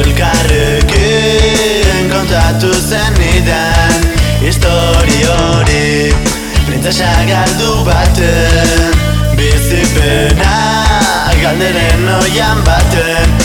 elkarrekin kontatu zenidan histori hori printzesa galdu baten bizipena galderen oian baten.